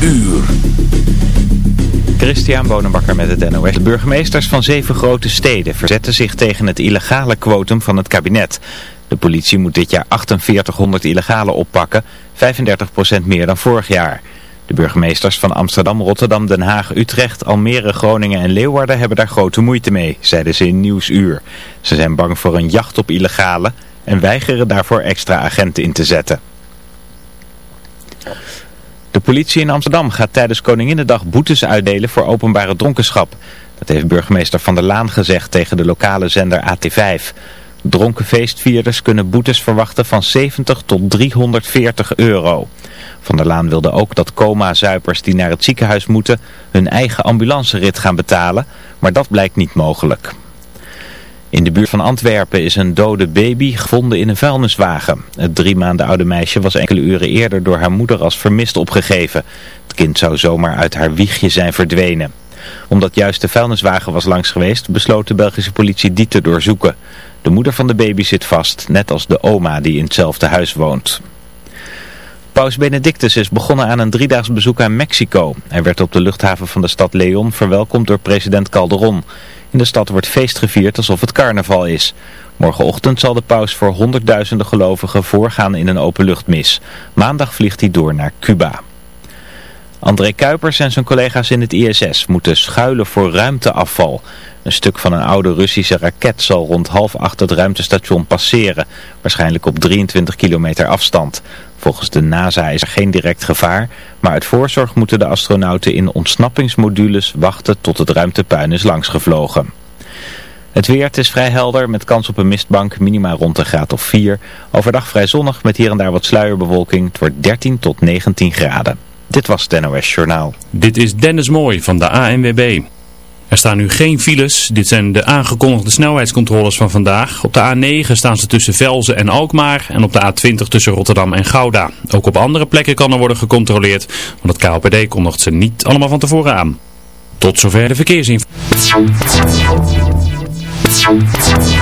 Nieuwsuur. Christian Bonenbakker met het NOS. De burgemeesters van zeven grote steden verzetten zich tegen het illegale quotum van het kabinet. De politie moet dit jaar 4800 illegale oppakken, 35% meer dan vorig jaar. De burgemeesters van Amsterdam, Rotterdam, Den Haag, Utrecht, Almere, Groningen en Leeuwarden hebben daar grote moeite mee, zeiden ze in Nieuwsuur. Ze zijn bang voor een jacht op illegale en weigeren daarvoor extra agenten in te zetten. De politie in Amsterdam gaat tijdens Koninginnedag boetes uitdelen voor openbare dronkenschap. Dat heeft burgemeester Van der Laan gezegd tegen de lokale zender AT5. Dronken feestvierders kunnen boetes verwachten van 70 tot 340 euro. Van der Laan wilde ook dat coma-zuipers die naar het ziekenhuis moeten hun eigen ambulancerit gaan betalen, maar dat blijkt niet mogelijk. In de buurt van Antwerpen is een dode baby gevonden in een vuilniswagen. Het drie maanden oude meisje was enkele uren eerder door haar moeder als vermist opgegeven. Het kind zou zomaar uit haar wiegje zijn verdwenen. Omdat juist de vuilniswagen was langs geweest, besloot de Belgische politie die te doorzoeken. De moeder van de baby zit vast, net als de oma die in hetzelfde huis woont. Paus Benedictus is begonnen aan een driedaags bezoek aan Mexico. Hij werd op de luchthaven van de stad Leon verwelkomd door president Calderon. In de stad wordt feest gevierd alsof het carnaval is. Morgenochtend zal de paus voor honderdduizenden gelovigen voorgaan in een openluchtmis. Maandag vliegt hij door naar Cuba. André Kuipers en zijn collega's in het ISS moeten schuilen voor ruimteafval. Een stuk van een oude Russische raket zal rond half acht het ruimtestation passeren, waarschijnlijk op 23 kilometer afstand. Volgens de NASA is er geen direct gevaar, maar uit voorzorg moeten de astronauten in ontsnappingsmodules wachten tot het ruimtepuin is langsgevlogen. Het weer, is vrij helder met kans op een mistbank, minima rond een graad of 4. Overdag vrij zonnig met hier en daar wat sluierbewolking. Het wordt 13 tot 19 graden. Dit was het NOS Journaal. Dit is Dennis Mooi van de ANWB. Er staan nu geen files. Dit zijn de aangekondigde snelheidscontroles van vandaag. Op de A9 staan ze tussen Velzen en Alkmaar en op de A20 tussen Rotterdam en Gouda. Ook op andere plekken kan er worden gecontroleerd, want het KLPD kondigt ze niet allemaal van tevoren aan. Tot zover de verkeersinformatie.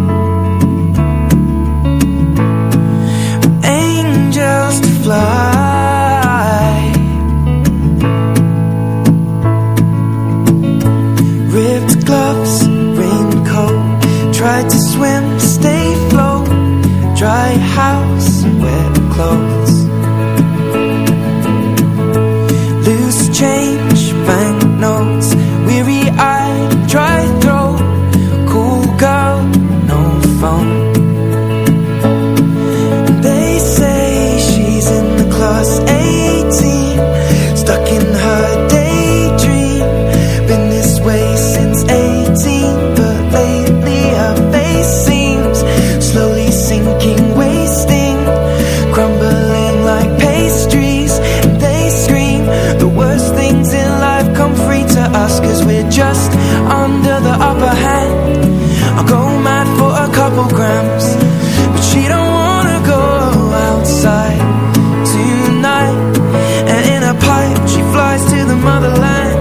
pipe She flies to the motherland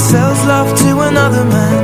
Sells love to another man.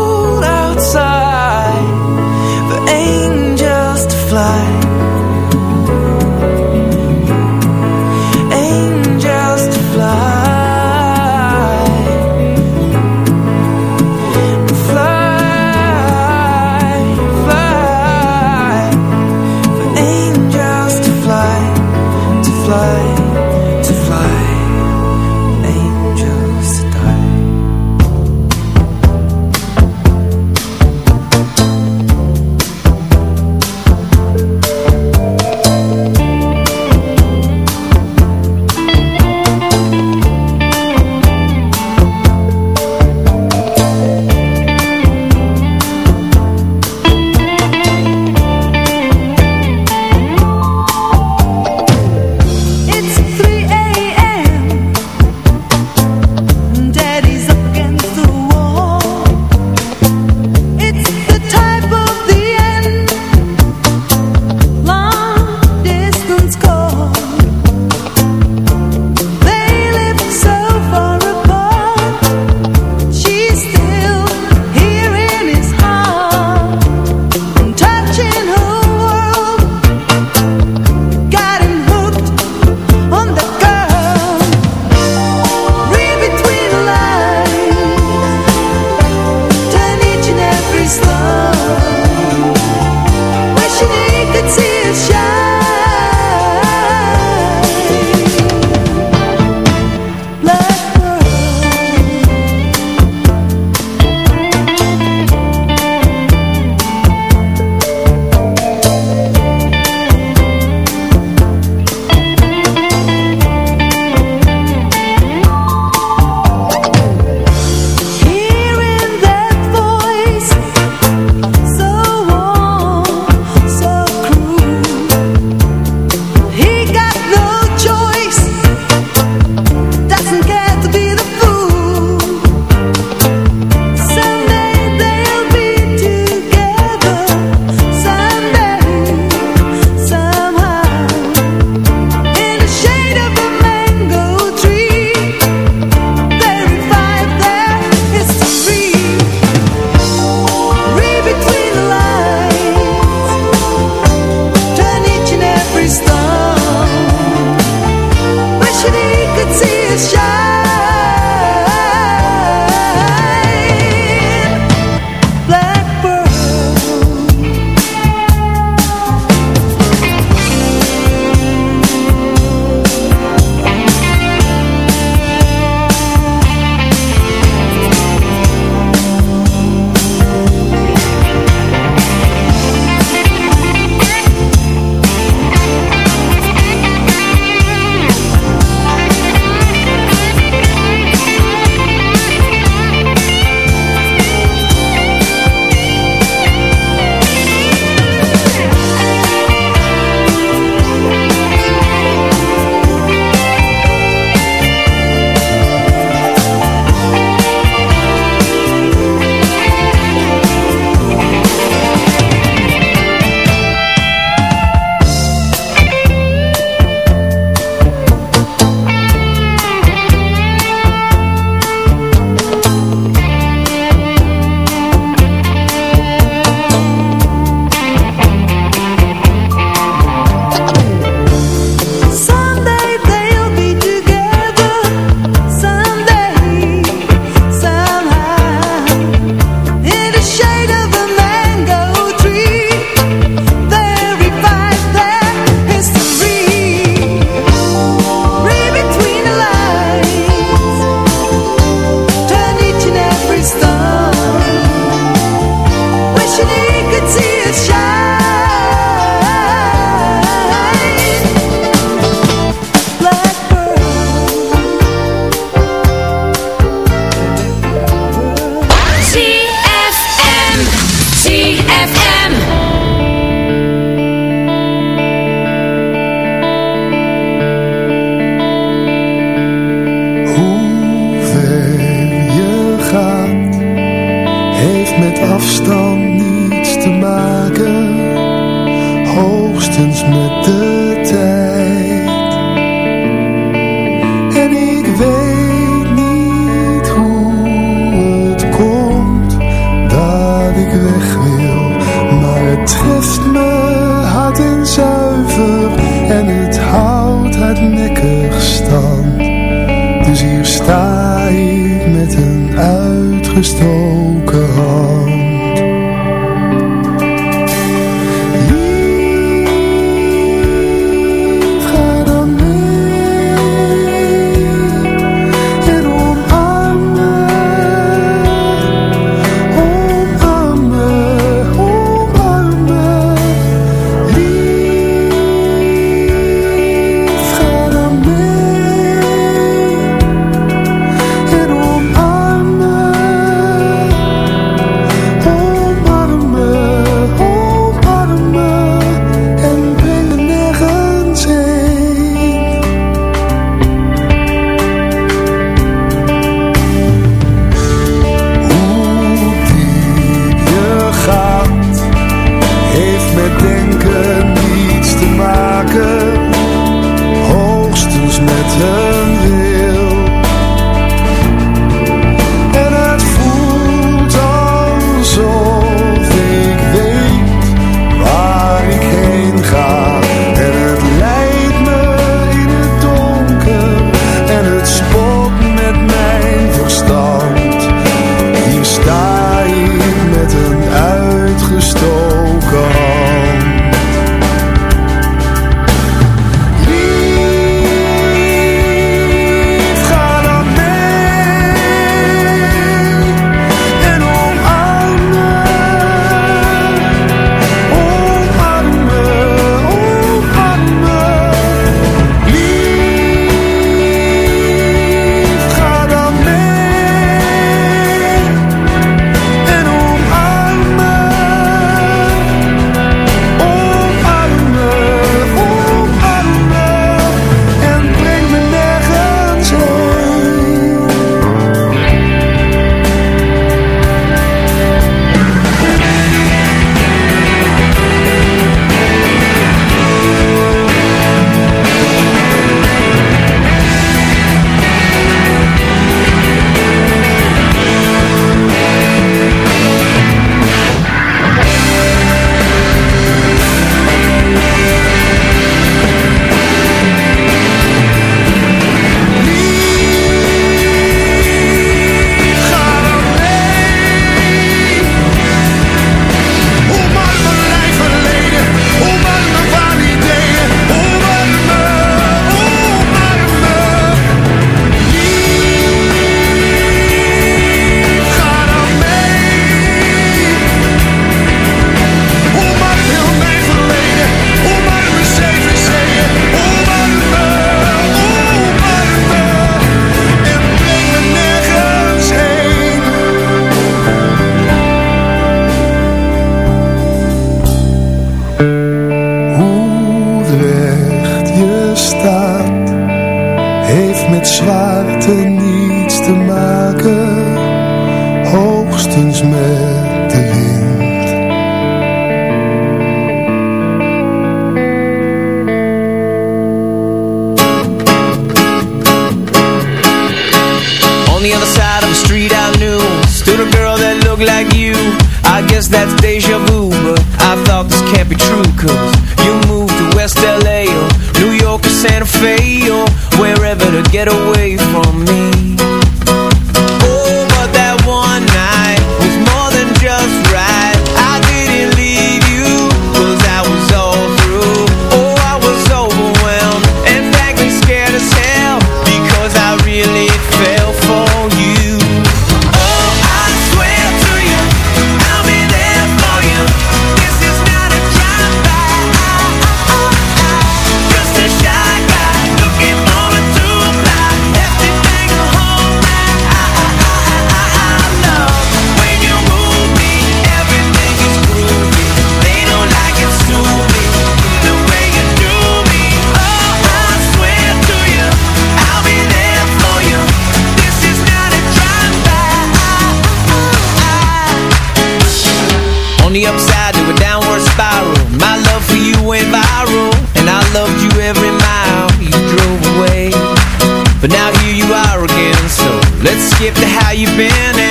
you are again. So let's skip to how you've been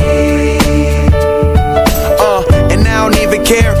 Care.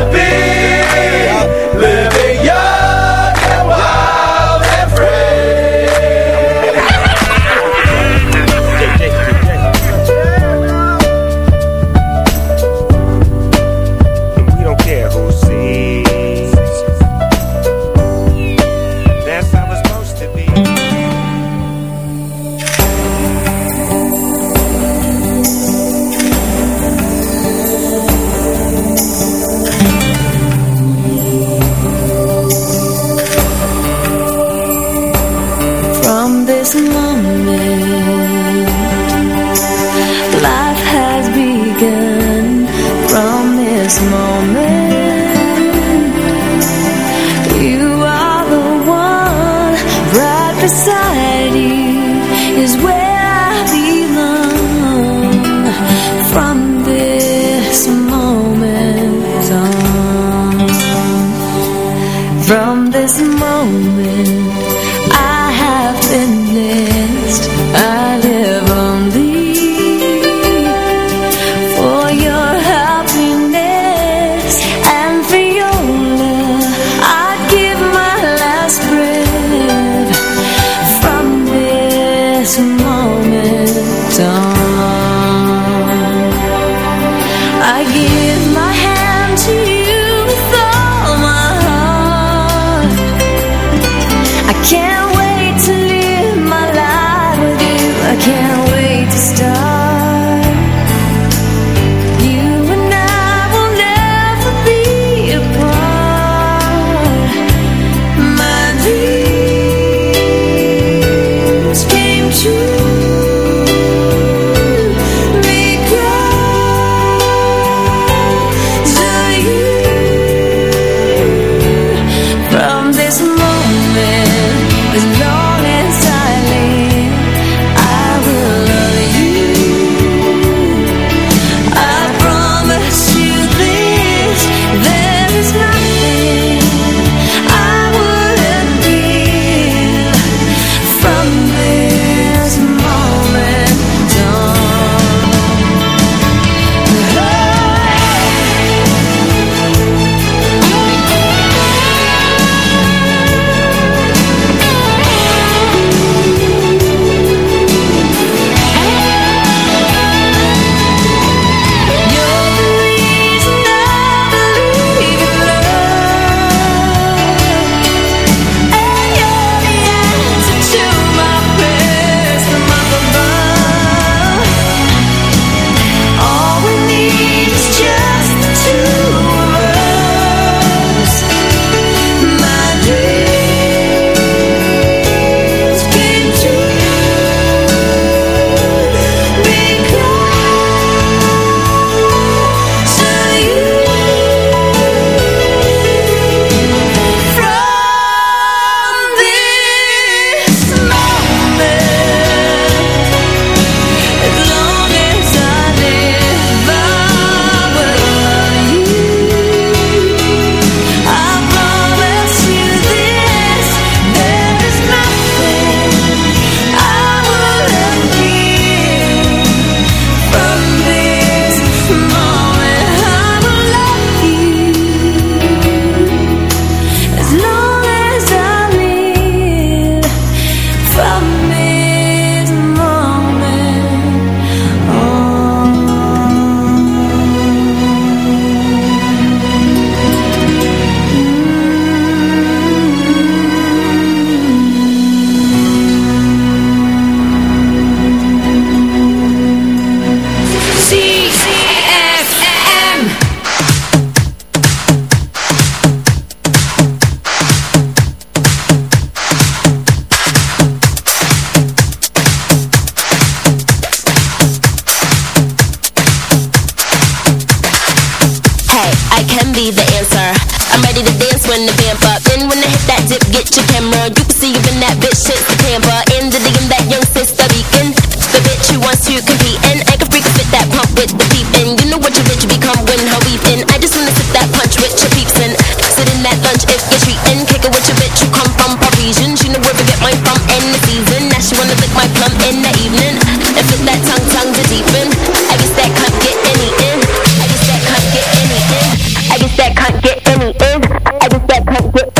to be. is where I'm ready to dance when the vamp up. Then when I hit that dip, get your camera. You can see even that bitch shit's the camper. In the digging that young sister beacon. The bitch who wants to compete and I can freak fit that pump with the peep and you know what your bitch become when her weeping. I just wanna sip that punch with your peeps and sit in that lunch if you're treating. Kick it with your bitch who come from Parisian. She know where to get mine from in the season. Now she wanna lick my plum in the evening and fit that tongue tongue to deepen. I can't get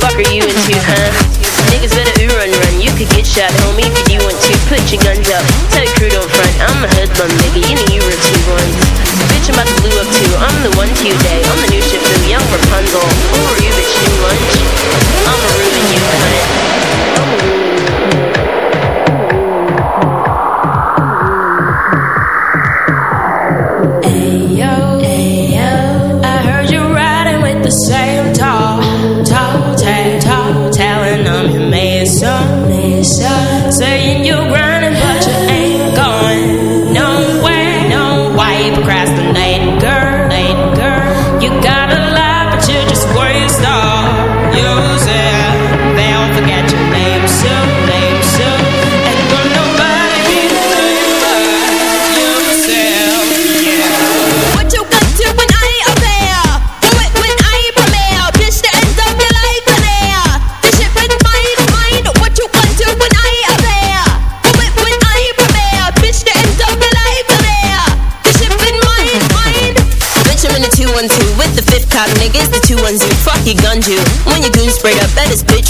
Fuck are you into, huh? Niggas better ooh run run. You could get shot, homie, if you do want to. Put your guns up. Tell your crew don't front. I'm a hoodlum, nigga. You know you were two ones. Bitch, I'm about to blue up too. I'm the one two day. I'm the new ship new young Rapunzel. Who are you, bitch? New lunch? I'ma ruin you, cunt. I'ma ruin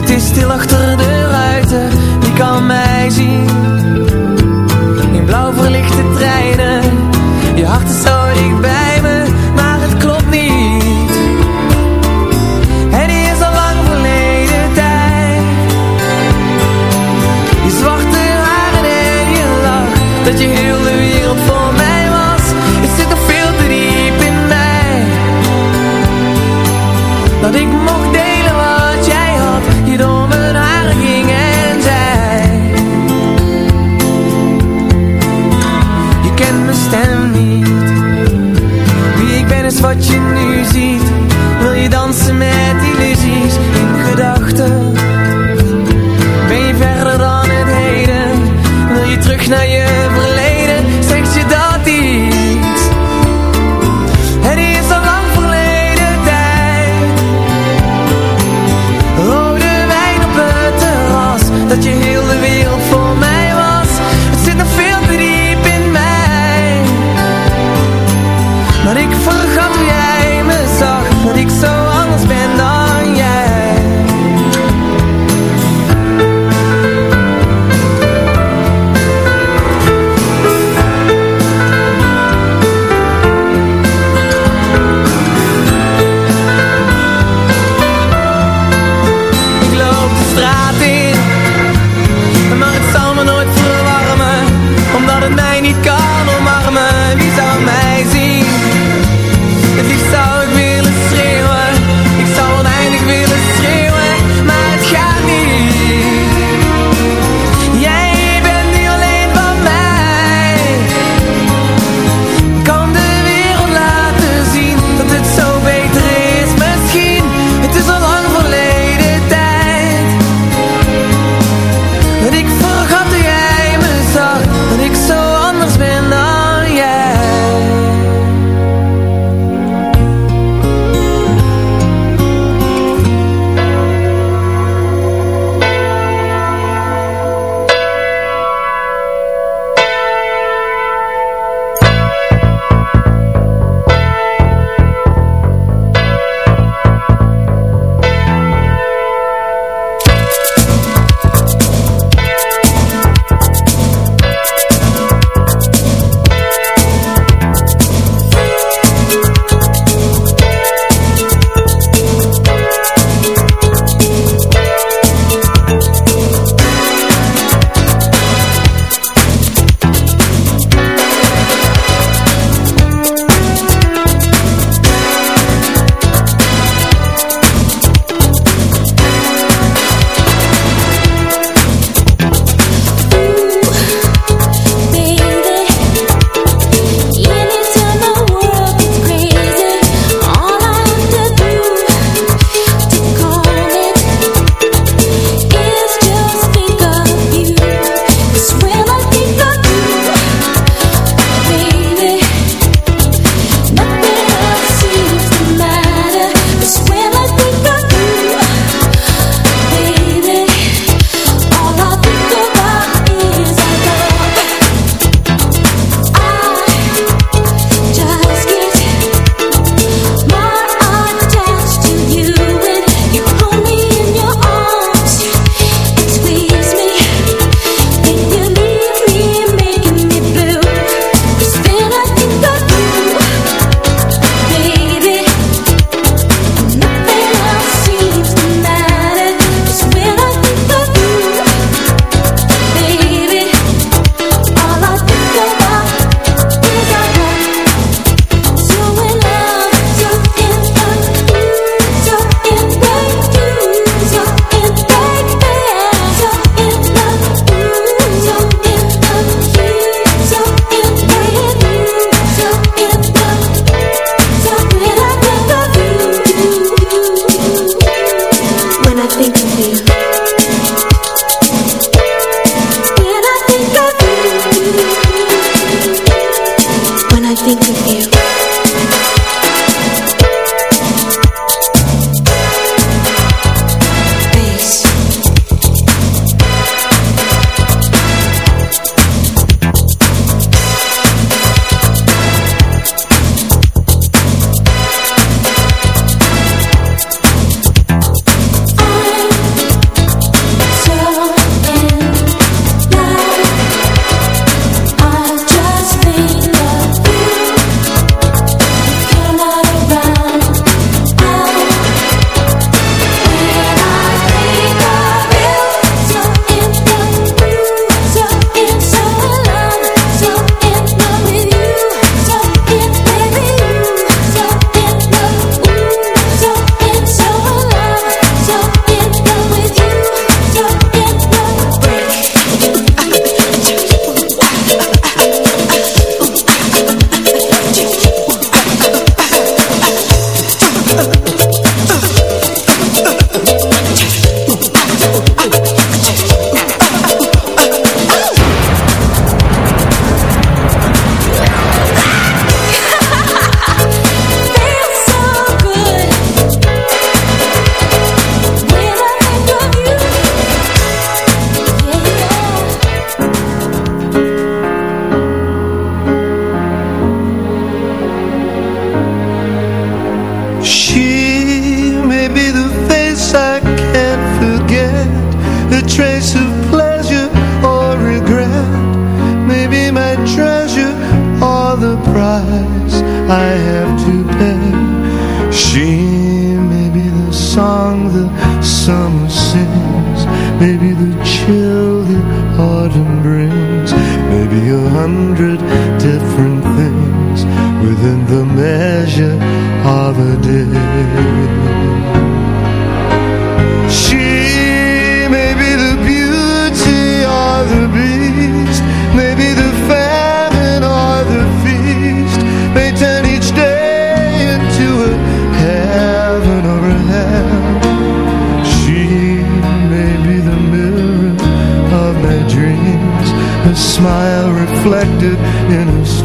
Het is stil achter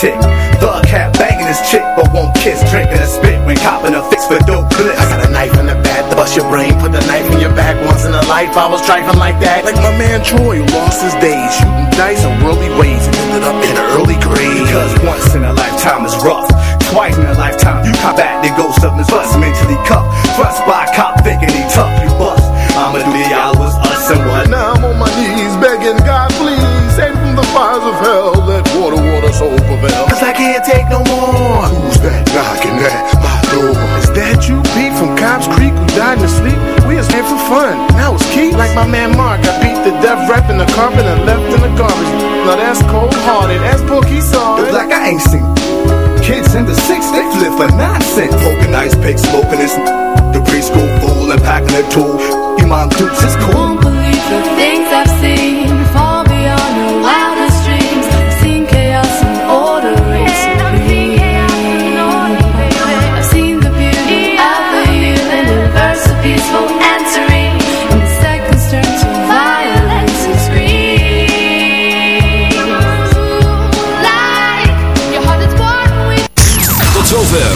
chick. Thug cat banging his chick, but won't kiss. Drinking a spit when copping a fix for dope bliss. I got a knife in the back to bust your brain. Put the knife in your back once in a life. I was driving like that. Like my man Troy, who lost his days. Shooting dice in worldly ways and ended up in early grade. Because once in a lifetime is rough. Twice in a lifetime, you cop back, the ghost of this bus. Mentally cuffed, thrust by a cop thinking he tough. You bust. I'ma do the hours, us and what? Now I'm on my knees begging God, please, save from the fires of hell. Let water, water, soul prevail. Cause I can't take no more. Who's that knocking at my door? Is that you, Pete, from Cobb's Creek, who died in his sleep? We was here for fun. Now it's Keith. Like my man Mark, I beat the death rap in the carpet and left in the garbage. Now that's cold hearted. That's Bookie saw Look like I ain't seen. Kids in the six, they flip for nonsense. Poking ice picks, smoking this. The preschool fool and packing a tool. You mom dukes is cool. Won't believe the things I've seen